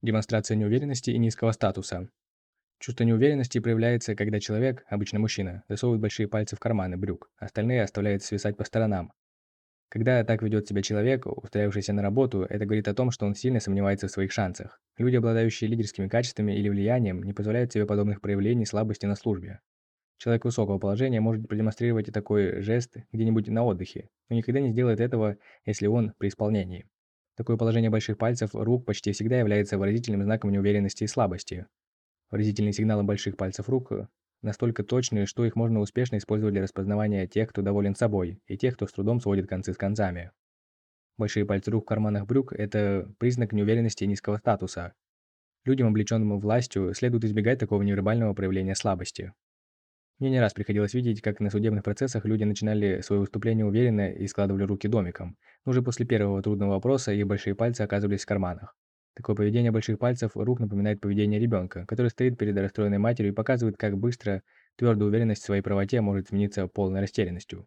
Демонстрация неуверенности и низкого статуса. Чувство неуверенности проявляется, когда человек, обычно мужчина, засовывает большие пальцы в карманы брюк, остальные оставляет свисать по сторонам. Когда так ведет себя человек, устраившийся на работу, это говорит о том, что он сильно сомневается в своих шансах. Люди, обладающие лидерскими качествами или влиянием, не позволяют себе подобных проявлений слабости на службе. Человек высокого положения может продемонстрировать такой жест где-нибудь на отдыхе, но никогда не сделает этого, если он при исполнении. Такое положение больших пальцев рук почти всегда является выразительным знаком неуверенности и слабости. Выразительные сигналы больших пальцев рук настолько точные, что их можно успешно использовать для распознавания тех, кто доволен собой, и тех, кто с трудом сводит концы с концами. Большие пальцы рук в карманах брюк – это признак неуверенности и низкого статуса. Людям, облеченным властью, следует избегать такого невербального проявления слабости. Мне не раз приходилось видеть, как на судебных процессах люди начинали свое выступление уверенно и складывали руки домиком, но уже после первого трудного вопроса их большие пальцы оказывались в карманах. Такое поведение больших пальцев рук напоминает поведение ребенка, который стоит перед расстроенной матерью и показывает, как быстро твердая уверенность в своей правоте может измениться полной растерянностью.